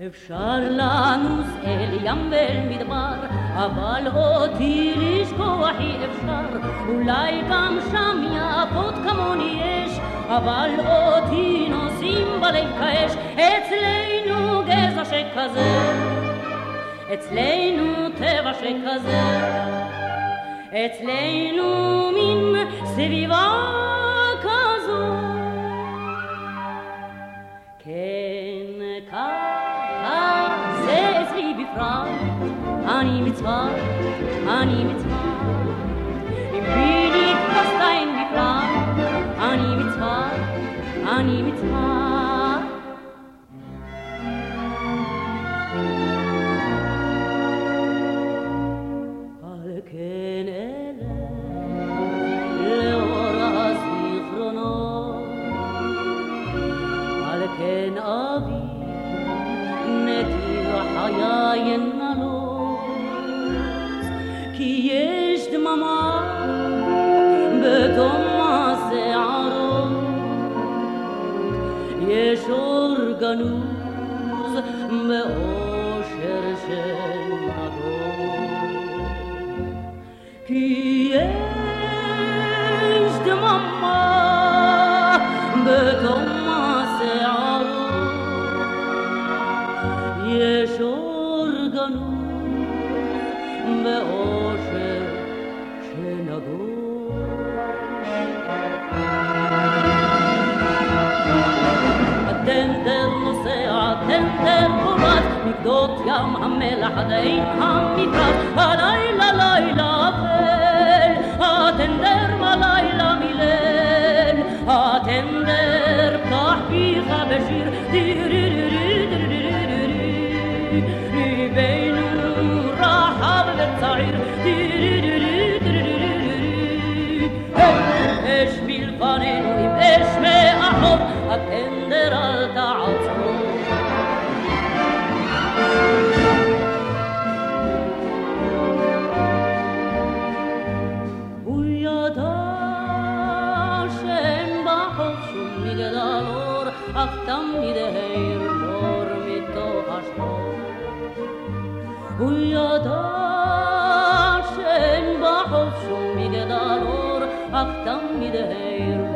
אפשר לנוס אל ים ואל מדבר, אבל אותי לשכוח אי אפשר. אולי גם שם יפות כמוני יש, אבל אותי נושאים בלב כאש. אצלנו גזע שכזה, אצלנו טבע שכזה, אצלנו מין סביבה כזו. כן, Ani mitzvah, ani mitzvah. im bini nicht fast ein ani mitzvah, ani mitzvah. Alle kennen Leora Zichrono, alle kennen Avi, Netiv Hayayen Nalo. כי יש דממה בתום השערות, יש אור גנוז באושר של נגות. כי יש דממה בתום השערות, יש אור גנוז ואושר שנגעו. הטנדר נוסע, הטנדר פורץ, מגדות ים המלח עד עין המפרץ, הלילה לילה אפל, הטנדר בלילה מליל, הטנדר פתח פיך בשיר, תראי aprenderá a aktan bir heyr lor mit to hashmo Uyada şen bahov şum migdalor aktan bir heyr